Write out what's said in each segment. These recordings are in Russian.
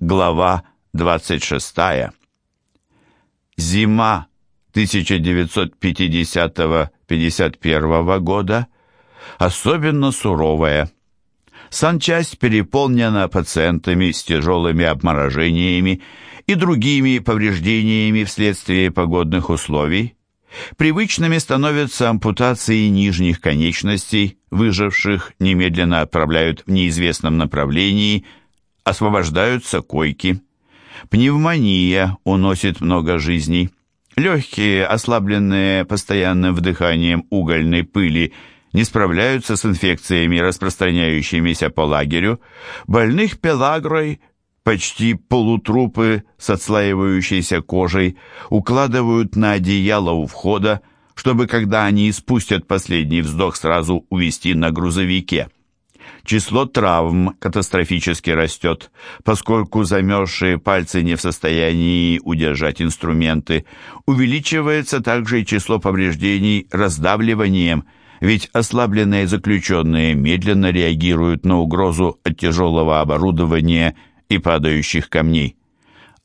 Глава 26. Зима 1950-51 года особенно суровая. Санчасть переполнена пациентами с тяжелыми обморожениями и другими повреждениями вследствие погодных условий. Привычными становятся ампутации нижних конечностей, выживших немедленно отправляют в неизвестном направлении, освобождаются койки. Пневмония уносит много жизней. Легкие, ослабленные постоянным вдыханием угольной пыли, не справляются с инфекциями, распространяющимися по лагерю. Больных пелагрой почти полутрупы с отслаивающейся кожей укладывают на одеяло у входа, чтобы, когда они испустят последний вздох, сразу увезти на грузовике. Число травм катастрофически растет, поскольку замерзшие пальцы не в состоянии удержать инструменты. Увеличивается также и число повреждений раздавливанием, ведь ослабленные заключенные медленно реагируют на угрозу от тяжелого оборудования и падающих камней.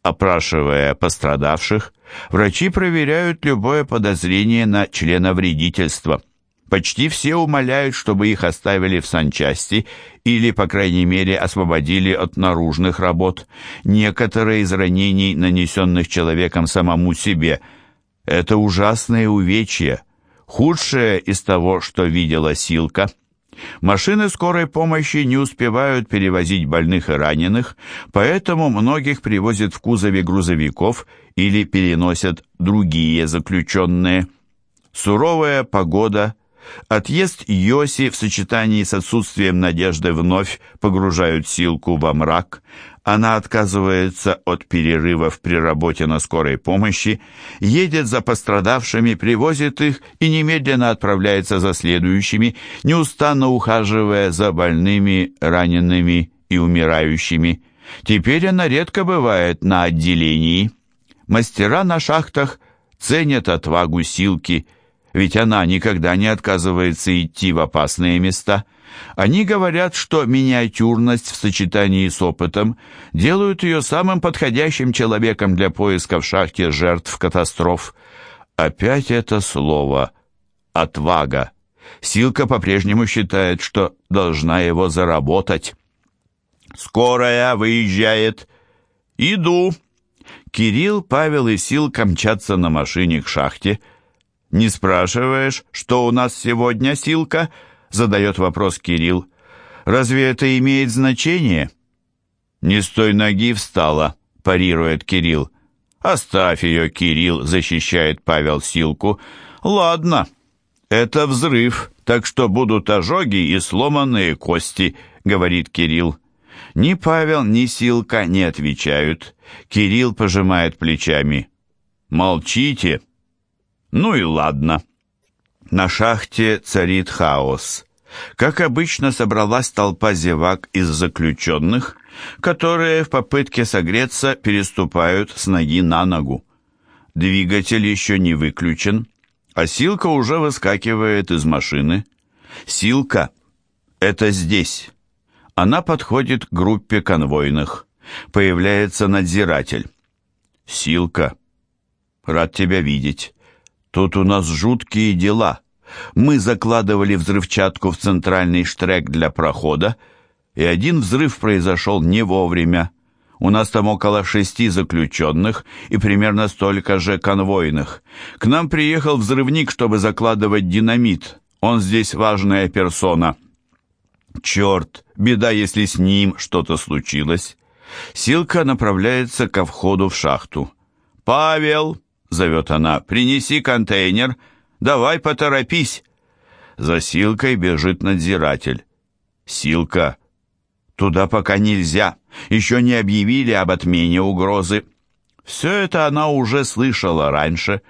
Опрашивая пострадавших, врачи проверяют любое подозрение на членовредительство. Почти все умоляют, чтобы их оставили в санчасти или, по крайней мере, освободили от наружных работ. Некоторые из ранений, нанесенных человеком самому себе, это ужасные увечья, худшее из того, что видела Силка – Машины скорой помощи не успевают перевозить больных и раненых, поэтому многих привозят в кузове грузовиков или переносят другие заключенные. Суровая погода, отъезд Йоси в сочетании с отсутствием надежды вновь погружают Силку во мрак, она отказывается от перерывов при работе на скорой помощи, едет за пострадавшими, привозит их и немедленно отправляется за следующими, неустанно ухаживая за больными, ранеными и умирающими. Теперь она редко бывает на отделении. Мастера на шахтах ценят отвагу Силки, ведь она никогда не отказывается идти в опасные места – они говорят, что миниатюрность в сочетании с опытом делают ее самым подходящим человеком для поиска в шахте жертв катастроф. Опять это слово «отвага». Силка по-прежнему считает, что должна его заработать. «Скорая выезжает». «Иду». Кирилл, Павел и Силка мчатся на машине к шахте. «Не спрашиваешь, что у нас сегодня, Силка?» задает вопрос Кирилл. «Разве это имеет значение?» «Не с той ноги встала», парирует Кирилл. «Оставь ее, Кирилл», защищает Павел Силку. «Ладно, это взрыв, так что будут ожоги и сломанные кости», говорит Кирилл. Ни Павел, ни Силка не отвечают. Кирилл пожимает плечами. «Молчите». «Ну и ладно». На шахте царит хаос. Как обычно, собралась толпа зевак из заключенных, которые в попытке согреться переступают с ноги на ногу. Двигатель еще не выключен, а Силка уже выскакивает из машины. Силка — это здесь. Она подходит к группе конвойных. Появляется надзиратель. Силка, рад тебя видеть. Тут у нас жуткие дела. Мы закладывали взрывчатку в центральный штрек для прохода, и один взрыв произошел не вовремя. У нас там около шести заключенных и примерно столько же конвойных. К нам приехал взрывник, чтобы закладывать динамит. Он здесь важная персона. Черт, беда, если с ним что-то случилось. Силка направляется ко входу в шахту. «Павел!» Зовет она. «Принеси контейнер. Давай поторопись». За Силкой бежит надзиратель. «Силка, туда пока нельзя. Еще не объявили об отмене угрозы». Все это она уже слышала раньше.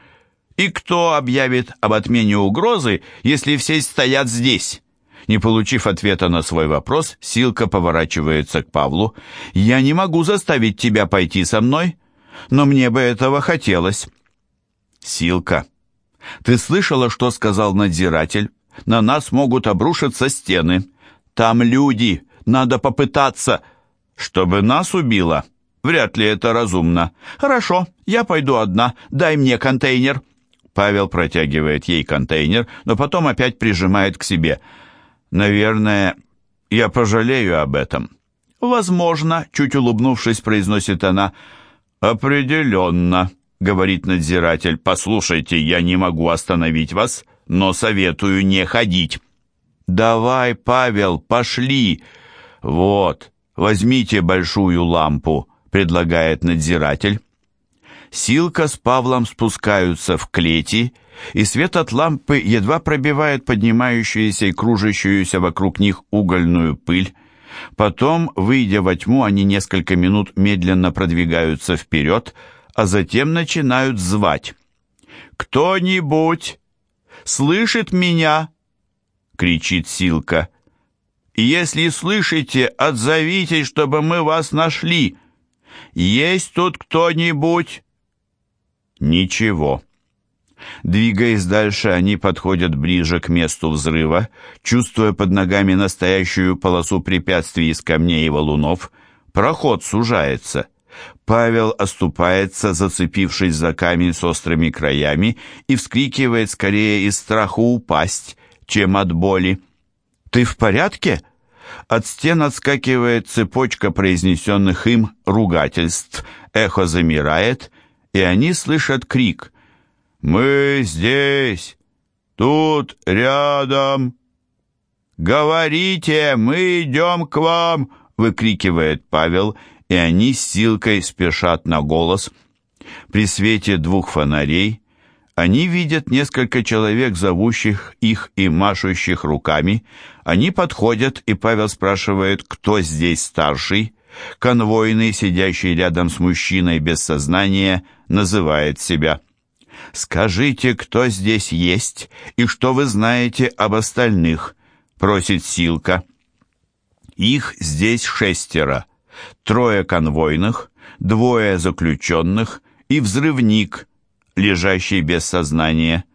И кто объявит об отмене угрозы, если все стоят здесь? Не получив ответа на свой вопрос, Силка поворачивается к Павлу. «Я не могу заставить тебя пойти со мной, но мне бы этого хотелось». Силка, ты слышала, что сказал надзиратель? На нас могут обрушиться стены. Там люди, надо попытаться. Чтобы нас убило? Вряд ли это разумно. Хорошо, я пойду одна. Дай мне контейнер. Павел протягивает ей контейнер, но потом опять прижимает к себе. Наверное, я пожалею об этом. Возможно, чуть улыбнувшись, произносит она. Определенно, говорит надзиратель. Послушайте, я не могу остановить вас, но советую не ходить. Давай, Павел, пошли. Вот, возьмите большую лампу предлагает надзиратель. Силка с Павлом спускаются в клети, и свет от лампы едва пробивает поднимающуюся и кружащуюся вокруг них угольную пыль. Потом, выйдя во тьму, они несколько минут медленно продвигаются вперед, а затем начинают звать. «Кто-нибудь слышит меня?» — кричит Силка. «Если слышите, отзовитесь, чтобы мы вас нашли!» Есть тут кто-нибудь?» «Ничего». Двигаясь дальше, они подходят ближе к месту взрыва, чувствуя под ногами настоящую полосу препятствий из камней и валунов. Проход сужается. Павел оступается, зацепившись за камень с острыми краями, и вскрикивает скорее из страха упасть, чем от боли. «Ты в порядке?» От стен отскакивает цепочка произнесенных им ругательств. Эхо замирает, и они слышат крик. «Мы здесь! Тут рядом!» «Говорите, мы идем к вам!» — выкрикивает Павел, и они с силкой спешат на голос. При свете двух фонарей они видят несколько человек, зовущих их и машущих руками. Они подходят, и Павел спрашивает, кто здесь старший. Конвойный, сидящий рядом с мужчиной без сознания, называет себя. «Скажите, кто здесь есть и что вы знаете об остальных?» — просит Силка. Их здесь шестеро. Трое конвойных, двое заключенных и взрывник — лежащий без сознания.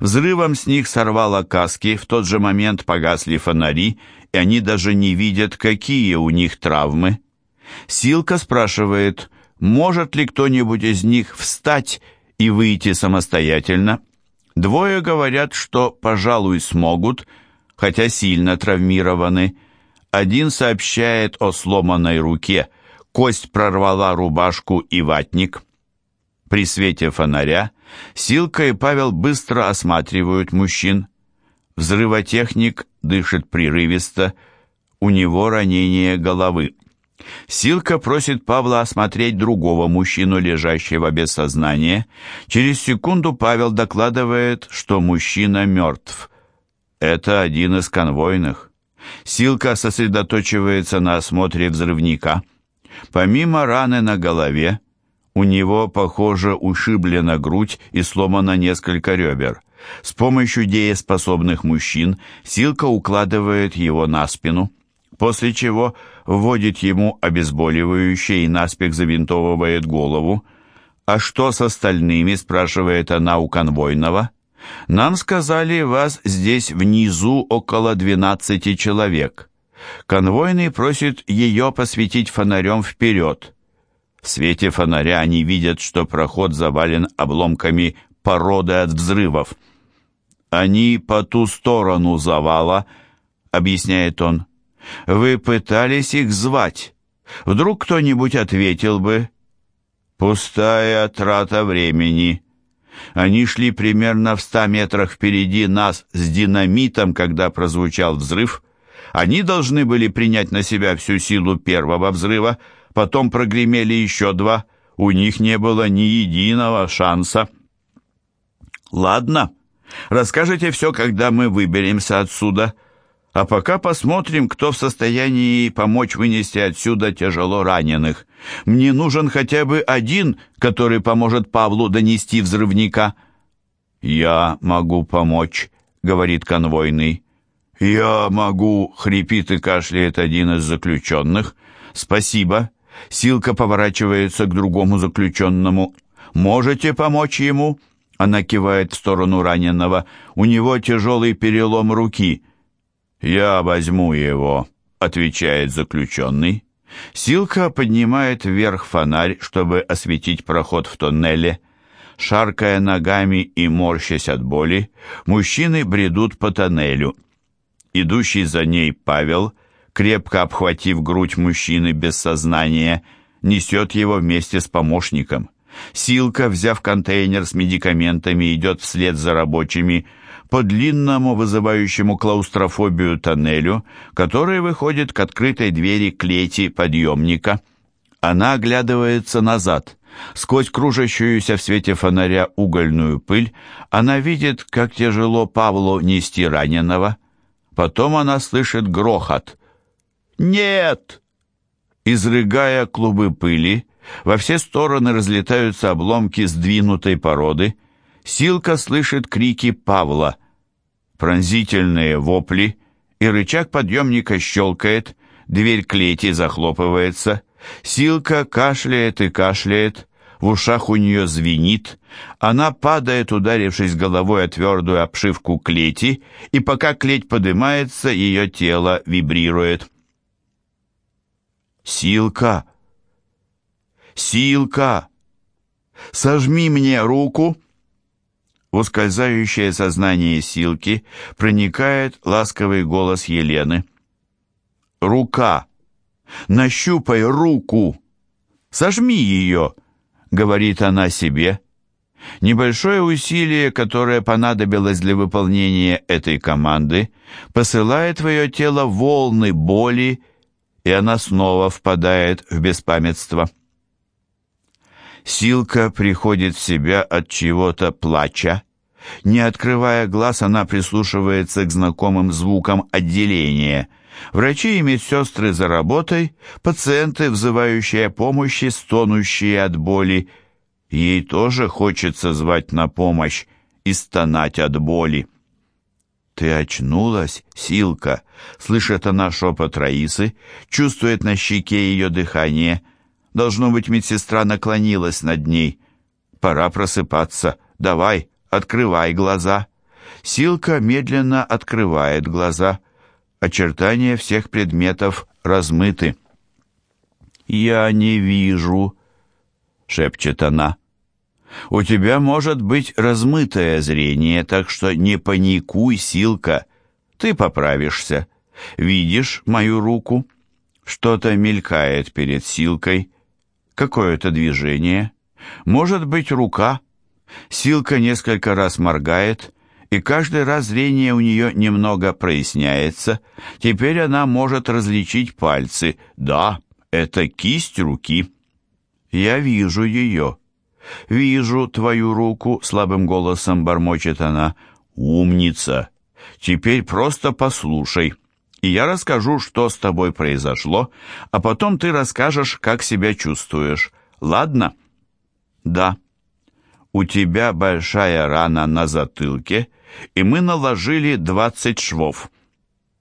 Взрывом с них сорвало каски, в тот же момент погасли фонари, и они даже не видят, какие у них травмы. Силка спрашивает, может ли кто-нибудь из них встать и выйти самостоятельно. Двое говорят, что, пожалуй, смогут, хотя сильно травмированы. Один сообщает о сломанной руке, кость прорвала рубашку и ватник. При свете фонаря Силка и Павел быстро осматривают мужчин. Взрывотехник дышит прерывисто, у него ранение головы. Силка просит Павла осмотреть другого мужчину, лежащего без сознания. Через секунду Павел докладывает, что мужчина мертв. Это один из конвойных. Силка сосредоточивается на осмотре взрывника. Помимо раны на голове, у него, похоже, ушиблена грудь и сломано несколько ребер. С помощью дееспособных мужчин Силка укладывает его на спину, после чего вводит ему обезболивающее и наспех завинтовывает голову. «А что с остальными?» – спрашивает она у конвойного. «Нам сказали, вас здесь внизу около двенадцати человек». Конвойный просит ее посветить фонарем вперед. В свете фонаря они видят, что проход завален обломками породы от взрывов. «Они по ту сторону завала», — объясняет он. «Вы пытались их звать. Вдруг кто-нибудь ответил бы?» «Пустая трата времени», они шли примерно в ста метрах впереди нас с динамитом, когда прозвучал взрыв. Они должны были принять на себя всю силу первого взрыва, потом прогремели еще два, у них не было ни единого шанса. Ладно, расскажите все, когда мы выберемся отсюда, а пока посмотрим, кто в состоянии помочь вынести отсюда тяжело раненых. Мне нужен хотя бы один, который поможет Павлу донести взрывника. «Я могу помочь», — говорит конвойный. «Я могу», — хрипит и кашляет один из заключенных. «Спасибо. Силка поворачивается к другому заключенному. «Можете помочь ему?» Она кивает в сторону раненого. «У него тяжелый перелом руки». «Я возьму его», — отвечает заключенный. Силка поднимает вверх фонарь, чтобы осветить проход в тоннеле. Шаркая ногами и морщась от боли, мужчины бредут по тоннелю. Идущий за ней Павел, крепко обхватив грудь мужчины без сознания, несет его вместе с помощником. Силка, взяв контейнер с медикаментами, идет вслед за рабочими по длинному, вызывающему клаустрофобию тоннелю, который выходит к открытой двери клети подъемника. Она оглядывается назад. Сквозь кружащуюся в свете фонаря угольную пыль она видит, как тяжело Павлу нести раненого. Потом она слышит грохот. «Нет!» Изрыгая клубы пыли, во все стороны разлетаются обломки сдвинутой породы. Силка слышит крики Павла. Пронзительные вопли, и рычаг подъемника щелкает, дверь клети захлопывается. Силка кашляет и кашляет, в ушах у нее звенит, она падает, ударившись головой о твердую обшивку клети, и пока клеть поднимается, ее тело вибрирует. «Силка!» «Силка! Сожми мне руку!» В ускользающее сознание Силки проникает ласковый голос Елены. «Рука! Нащупай руку! Сожми ее!» — говорит она себе. Небольшое усилие, которое понадобилось для выполнения этой команды, посылает в ее тело волны боли, и она снова впадает в беспамятство. Силка приходит в себя от чего-то плача. Не открывая глаз, она прислушивается к знакомым звукам отделения. Врачи и медсестры за работой, пациенты, взывающие о помощи, стонущие от боли. Ей тоже хочется звать на помощь и стонать от боли. «Ты очнулась, Силка?» — слышит она шепот Раисы, чувствует на щеке ее дыхание — Должно быть, медсестра наклонилась над ней. Пора просыпаться. Давай, открывай глаза. Силка медленно открывает глаза. Очертания всех предметов размыты. «Я не вижу», — шепчет она. «У тебя может быть размытое зрение, так что не паникуй, Силка. Ты поправишься. Видишь мою руку?» Что-то мелькает перед Силкой какое-то движение, может быть рука. Силка несколько раз моргает, и каждый раз зрение у нее немного проясняется. Теперь она может различить пальцы. Да, это кисть руки. Я вижу ее. «Вижу твою руку», — слабым голосом бормочет она. «Умница! Теперь просто послушай» и я расскажу, что с тобой произошло, а потом ты расскажешь, как себя чувствуешь. Ладно? Да. У тебя большая рана на затылке, и мы наложили двадцать швов.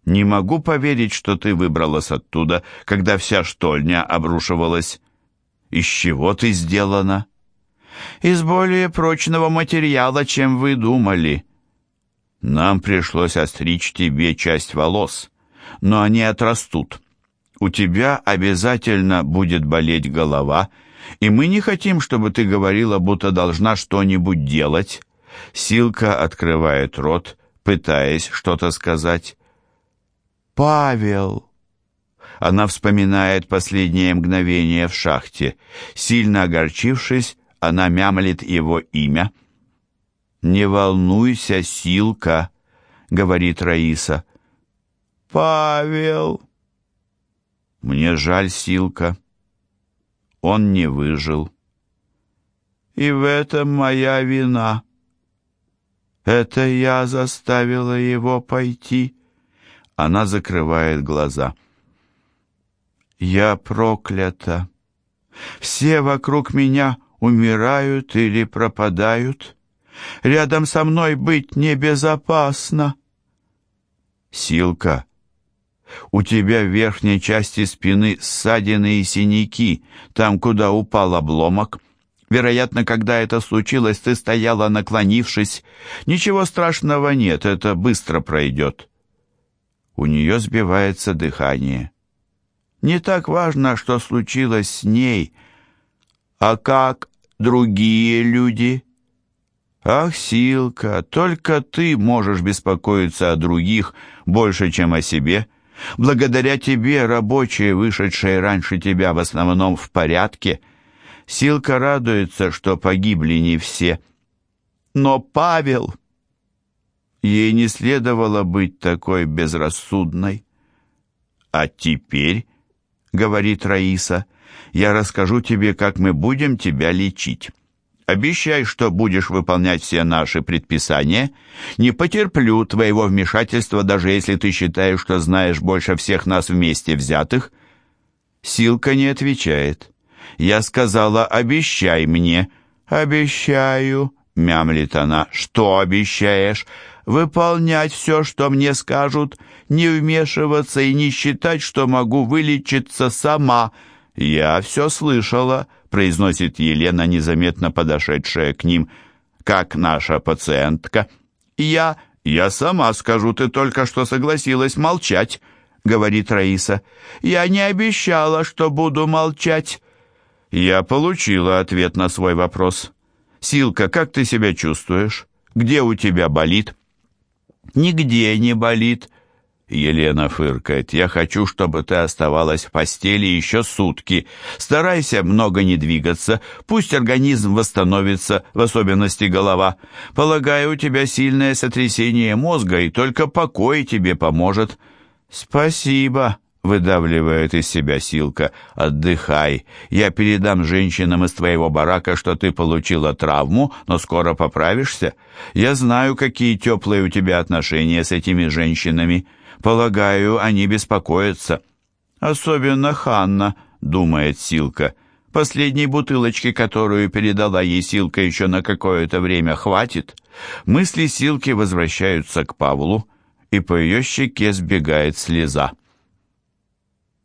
Не могу поверить, что ты выбралась оттуда, когда вся штольня обрушивалась. Из чего ты сделана? Из более прочного материала, чем вы думали. Нам пришлось остричь тебе часть волос но они отрастут. У тебя обязательно будет болеть голова, и мы не хотим, чтобы ты говорила, будто должна что-нибудь делать. Силка открывает рот, пытаясь что-то сказать. «Павел!» Она вспоминает последнее мгновение в шахте. Сильно огорчившись, она мямлит его имя. «Не волнуйся, Силка», — говорит Раиса. Павел!» Мне жаль Силка. Он не выжил. И в этом моя вина. Это я заставила его пойти. Она закрывает глаза. Я проклята. Все вокруг меня умирают или пропадают. Рядом со мной быть небезопасно. Силка, у тебя в верхней части спины ссадины и синяки, там, куда упал обломок. Вероятно, когда это случилось, ты стояла, наклонившись. Ничего страшного нет, это быстро пройдет. У нее сбивается дыхание. Не так важно, что случилось с ней, а как другие люди. Ах, Силка, только ты можешь беспокоиться о других больше, чем о себе. Благодаря тебе рабочие, вышедшие раньше тебя, в основном в порядке. Силка радуется, что погибли не все. Но Павел... Ей не следовало быть такой безрассудной. А теперь — говорит Раиса, — «я расскажу тебе, как мы будем тебя лечить. Обещай, что будешь выполнять все наши предписания. Не потерплю твоего вмешательства, даже если ты считаешь, что знаешь больше всех нас вместе взятых». Силка не отвечает. «Я сказала, обещай мне». «Обещаю», — мямлит она. «Что обещаешь?» выполнять все, что мне скажут, не вмешиваться и не считать, что могу вылечиться сама. Я все слышала, произносит Елена, незаметно подошедшая к ним, как наша пациентка. Я, я сама скажу, ты только что согласилась молчать, говорит Раиса. Я не обещала, что буду молчать. Я получила ответ на свой вопрос. Силка, как ты себя чувствуешь? Где у тебя болит? Нигде не болит. Елена фыркает. Я хочу, чтобы ты оставалась в постели еще сутки. Старайся много не двигаться. Пусть организм восстановится, в особенности голова. Полагаю, у тебя сильное сотрясение мозга, и только покой тебе поможет. Спасибо выдавливает из себя Силка. «Отдыхай. Я передам женщинам из твоего барака, что ты получила травму, но скоро поправишься. Я знаю, какие теплые у тебя отношения с этими женщинами. Полагаю, они беспокоятся». «Особенно Ханна», — думает Силка. «Последней бутылочки, которую передала ей Силка, еще на какое-то время хватит». Мысли Силки возвращаются к Павлу, и по ее щеке сбегает слеза.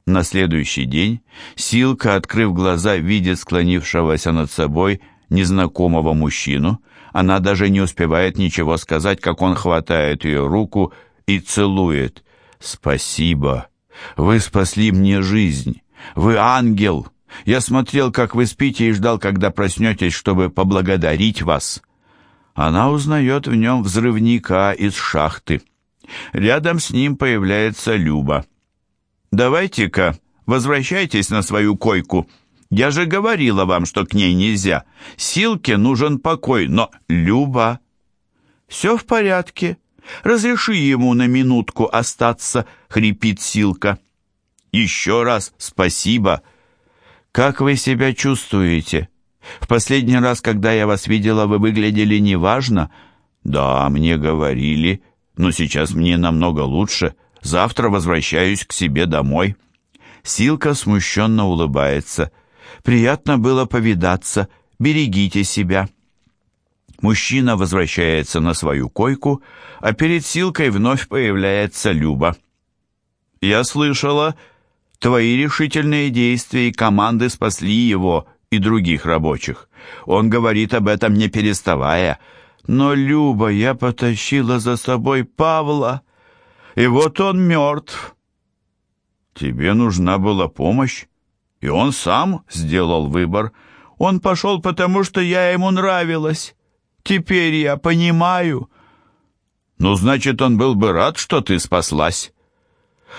На следующий день Силка, открыв глаза, видит склонившегося над собой незнакомого мужчину. Она даже не успевает ничего сказать, как он хватает ее руку и целует. «Спасибо! Вы спасли мне жизнь! Вы ангел! Я смотрел, как вы спите, и ждал, когда проснетесь, чтобы поблагодарить вас!» Она узнает в нем взрывника из шахты. Рядом с ним появляется Люба. «Давайте-ка, возвращайтесь на свою койку. Я же говорила вам, что к ней нельзя. Силке нужен покой, но Люба...» «Все в порядке. Разреши ему на минутку остаться», — хрипит Силка. «Еще раз спасибо. Как вы себя чувствуете? В последний раз, когда я вас видела, вы выглядели неважно. Да, мне говорили, но сейчас мне намного лучше. Завтра возвращаюсь к себе домой». Силка смущенно улыбается. «Приятно было повидаться. Берегите себя». Мужчина возвращается на свою койку, а перед Силкой вновь появляется Люба. «Я слышала, твои решительные действия и команды спасли его и других рабочих. Он говорит об этом не переставая. Но, Люба, я потащила за собой Павла» и вот он мертв. Тебе нужна была помощь, и он сам сделал выбор. Он пошел, потому что я ему нравилась. Теперь я понимаю. Ну, значит, он был бы рад, что ты спаслась.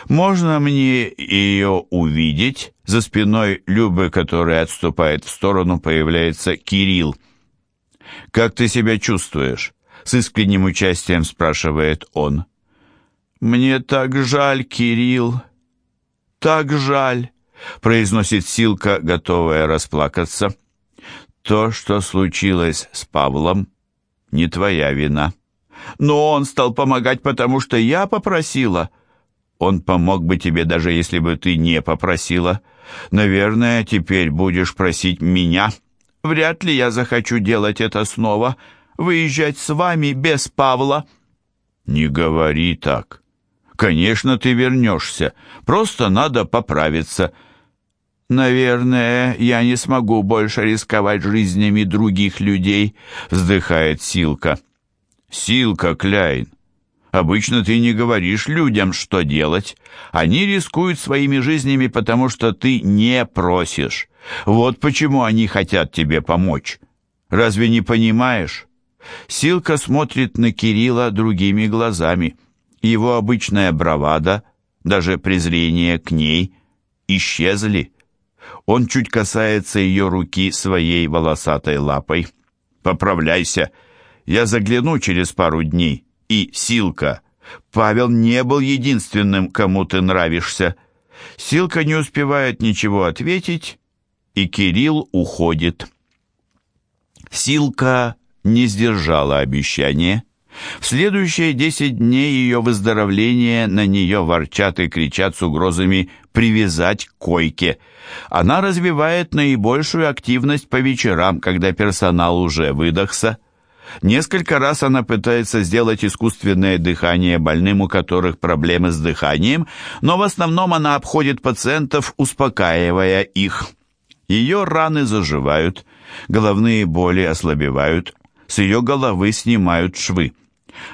Можно мне ее увидеть? За спиной Любы, которая отступает в сторону, появляется Кирилл. «Как ты себя чувствуешь?» С искренним участием спрашивает он. «Мне так жаль, Кирилл, так жаль», — произносит Силка, готовая расплакаться. «То, что случилось с Павлом, не твоя вина. Но он стал помогать, потому что я попросила. Он помог бы тебе, даже если бы ты не попросила. Наверное, теперь будешь просить меня. Вряд ли я захочу делать это снова, выезжать с вами без Павла». «Не говори так. Конечно, ты вернешься. Просто надо поправиться. Наверное, я не смогу больше рисковать жизнями других людей, вздыхает Силка. Силка, Кляйн, Обычно ты не говоришь людям, что делать. Они рискуют своими жизнями, потому что ты не просишь. Вот почему они хотят тебе помочь. Разве не понимаешь? Силка смотрит на Кирилла другими глазами. Его обычная бравада, даже презрение к ней, исчезли. Он чуть касается ее руки своей волосатой лапой. «Поправляйся, я загляну через пару дней» и Силка. Павел не был единственным, кому ты нравишься. Силка не успевает ничего ответить, и Кирилл уходит. Силка не сдержала обещания. В следующие десять дней ее выздоровления на нее ворчат и кричат с угрозами привязать к койке. Она развивает наибольшую активность по вечерам, когда персонал уже выдохся. Несколько раз она пытается сделать искусственное дыхание больным, у которых проблемы с дыханием, но в основном она обходит пациентов, успокаивая их. Ее раны заживают, головные боли ослабевают, с ее головы снимают швы.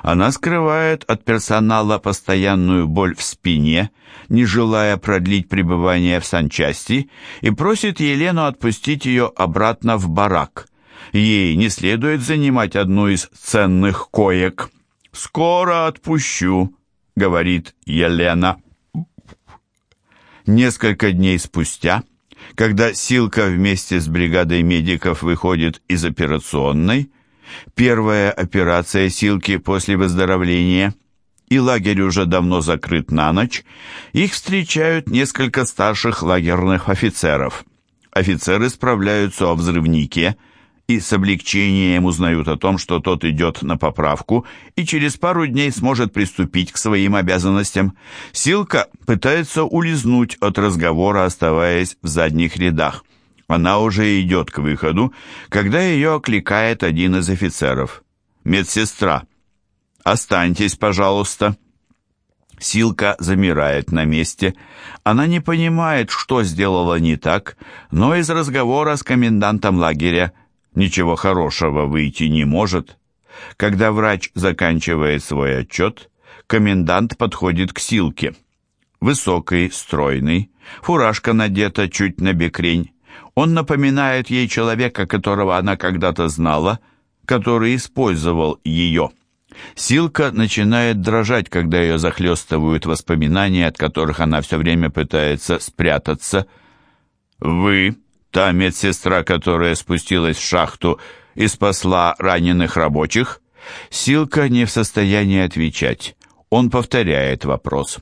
Она скрывает от персонала постоянную боль в спине, не желая продлить пребывание в санчасти, и просит Елену отпустить ее обратно в барак. Ей не следует занимать одну из ценных коек. «Скоро отпущу», — говорит Елена. Несколько дней спустя, когда Силка вместе с бригадой медиков выходит из операционной, первая операция Силки после выздоровления, и лагерь уже давно закрыт на ночь, их встречают несколько старших лагерных офицеров. Офицеры справляются о взрывнике — и с облегчением узнают о том, что тот идет на поправку и через пару дней сможет приступить к своим обязанностям. Силка пытается улизнуть от разговора, оставаясь в задних рядах. Она уже идет к выходу, когда ее окликает один из офицеров. «Медсестра, останьтесь, пожалуйста». Силка замирает на месте. Она не понимает, что сделала не так, но из разговора с комендантом лагеря ничего хорошего выйти не может. Когда врач заканчивает свой отчет, комендант подходит к Силке. Высокий, стройный, фуражка надета чуть на бекрень. Он напоминает ей человека, которого она когда-то знала, который использовал ее. Силка начинает дрожать, когда ее захлестывают воспоминания, от которых она все время пытается спрятаться. «Вы Та медсестра, которая спустилась в шахту и спасла раненых рабочих, Силка не в состоянии отвечать. Он повторяет вопрос.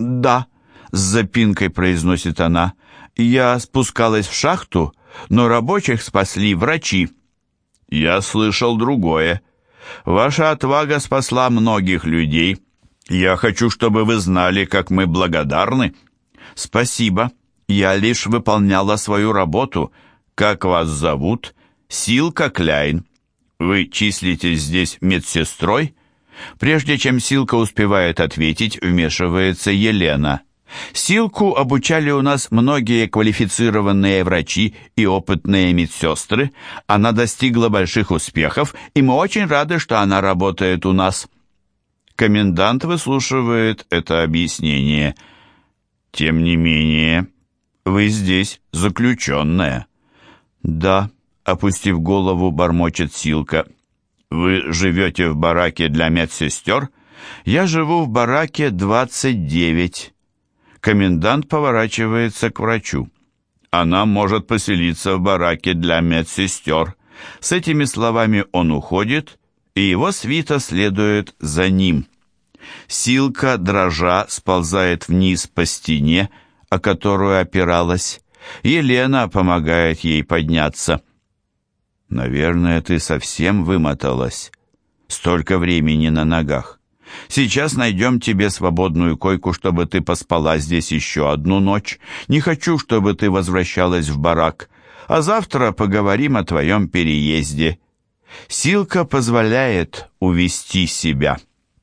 «Да», — с запинкой произносит она, — «я спускалась в шахту, но рабочих спасли врачи». «Я слышал другое. Ваша отвага спасла многих людей. Я хочу, чтобы вы знали, как мы благодарны». «Спасибо», я лишь выполняла свою работу. Как вас зовут? Силка Кляйн. Вы числитесь здесь медсестрой? Прежде чем Силка успевает ответить, вмешивается Елена. Силку обучали у нас многие квалифицированные врачи и опытные медсестры. Она достигла больших успехов, и мы очень рады, что она работает у нас. Комендант выслушивает это объяснение. Тем не менее, вы здесь заключенная». «Да», — опустив голову, бормочет Силка. «Вы живете в бараке для медсестер?» «Я живу в бараке 29». Комендант поворачивается к врачу. «Она может поселиться в бараке для медсестер». С этими словами он уходит, и его свита следует за ним. Силка, дрожа, сползает вниз по стене, о которую опиралась. Елена помогает ей подняться. «Наверное, ты совсем вымоталась. Столько времени на ногах. Сейчас найдем тебе свободную койку, чтобы ты поспала здесь еще одну ночь. Не хочу, чтобы ты возвращалась в барак. А завтра поговорим о твоем переезде». Силка позволяет увести себя.